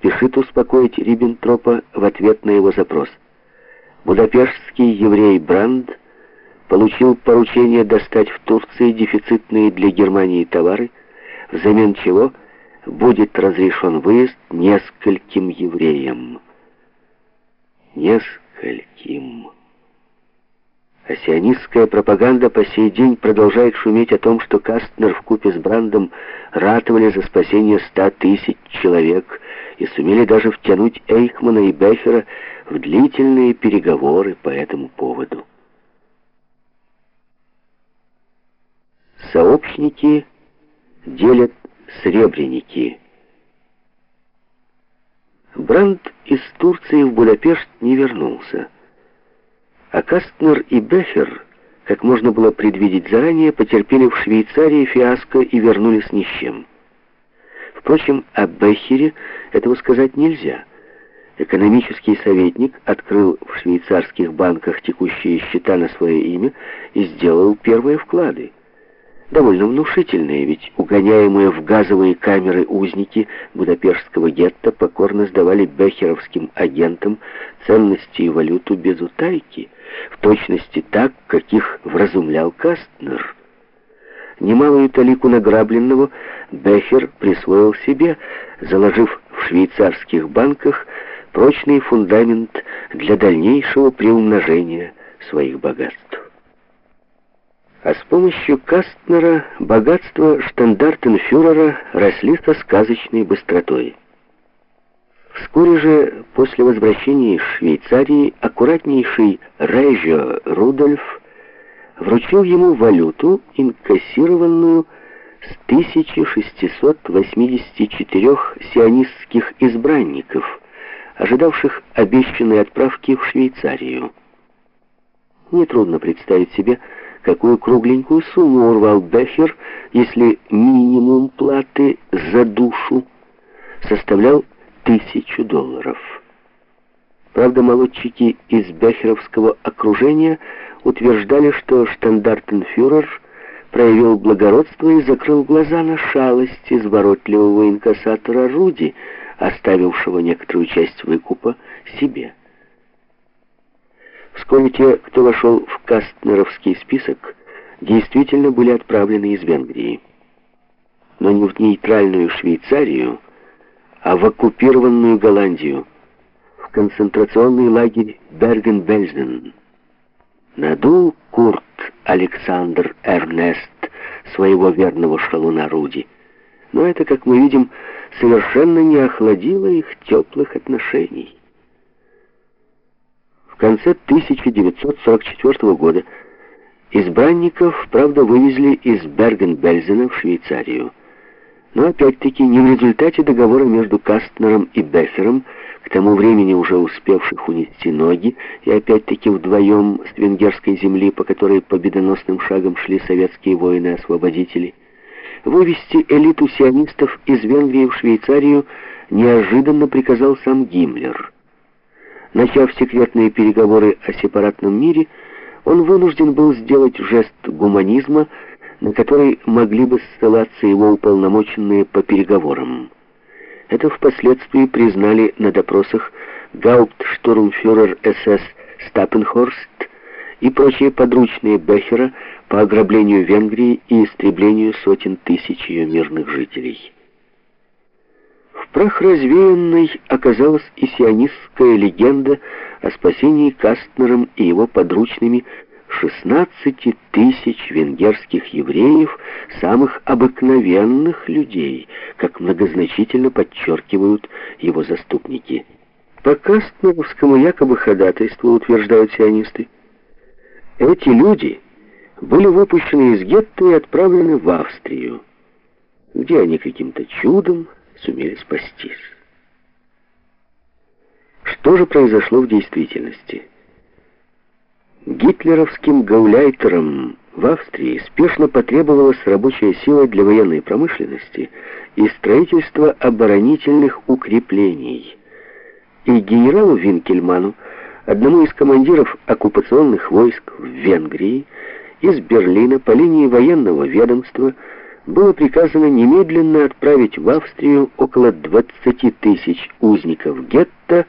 спешит успокоить Риббентропа в ответ на его запрос. Будапештский еврей Бранд получил поручение достать в Турции дефицитные для Германии товары, взамен чего будет разрешен выезд нескольким евреям. Нескольким. А сионистская пропаганда по сей день продолжает шуметь о том, что Кастнер вкупе с Брандом ратовали за спасение ста тысяч человек и сумели даже втянуть Эйхмана и Бехера в длительные переговоры по этому поводу. Сообщники делят сребреники. Бранд из Турции в Будапешт не вернулся. А Кастнер и Бехер, как можно было предвидеть заранее, потерпели в Швейцарии фиаско и вернулись ни с чем. Впрочем, о Бехере этого сказать нельзя. Экономический советник открыл в швейцарских банках текущие счета на свое имя и сделал первые вклады довольно внушительные, ведь угоняемые в газовые камеры узники Будапештского гетто покорно сдавали бехеровским агентам ценности и валюту без утайки, в точности так, каких вразумлял Кастнер. Немалую талику награбленного Бехер присвоил себе, заложив в швейцарских банках прочный фундамент для дальнейшего приумножения своих богатств. А с помощью Кастнера богатства штандартенфюрера росли со сказочной быстротой. Вскоре же, после возвращения из Швейцарии, аккуратнейший Рейжо Рудольф вручил ему валюту, инкассированную с 1684 сионистских избранников, ожидавших обещанной отправки в Швейцарию. Нетрудно представить себе, какую кругленькую сумму урвал Бехер, если минимум платы за душу составлял тысячу долларов. Правда, молодчики из бехеровского окружения утверждали, что штандартенфюрер проявил благородство и закрыл глаза на шалость изворотливого инкассатора Руди, оставившего некоторую часть выкупа себе. Вскоре те, кто вошел в Кастнеровский список, действительно были отправлены из Венгрии. Но не в нейтральную Швейцарию, а в оккупированную Голландию, в концентрационный лагерь Берген-Бельзен. Надул Курт Александр Эрнест своего верного шалуна Руди. Но это, как мы видим, совершенно не охладило их теплых отношений конце 1944 года избранников, правда, вывезли из Берген-Бельзена в Швейцарию. Но опять-таки не в результате договора между Кастнером и Бефером, к тому времени уже успевших унести ноги, и опять-таки вдвоем с венгерской земли, по которой победоносным шагом шли советские воины-освободители, вывести элиту сионистов из Венгрии в Швейцарию неожиданно приказал сам Гиммлер – Начав секретные переговоры о сепаратном мире, он вынужден был сделать жест гуманизма, на который могли бы ссылаться его уполномоченные по переговорам. Это впоследствии признали на допросах гауптштурмфюрер СС Стаппенхорст и прочие подручные Бехера по ограблению Венгрии и истреблению сотен тысяч ее мирных жителей. Прах развеянной оказалась и сионистская легенда о спасении Кастнером и его подручными 16 тысяч венгерских евреев, самых обыкновенных людей, как многозначительно подчеркивают его заступники. По Кастнеровскому якобы ходатайству, утверждают сионисты, эти люди были выпущены из гетто и отправлены в Австрию, где они каким-то чудом сумели спастись. Что же произошло в действительности? Гитлеровским гауляйтерам в Австрии спешно потребовалась рабочая сила для военной промышленности и строительства оборонительных укреплений. И генералу Винкельману, одному из командиров оккупационных войск в Венгрии, из Берлина по линии военного ведомства было приказано немедленно отправить в Австрию около 20 тысяч узников гетто,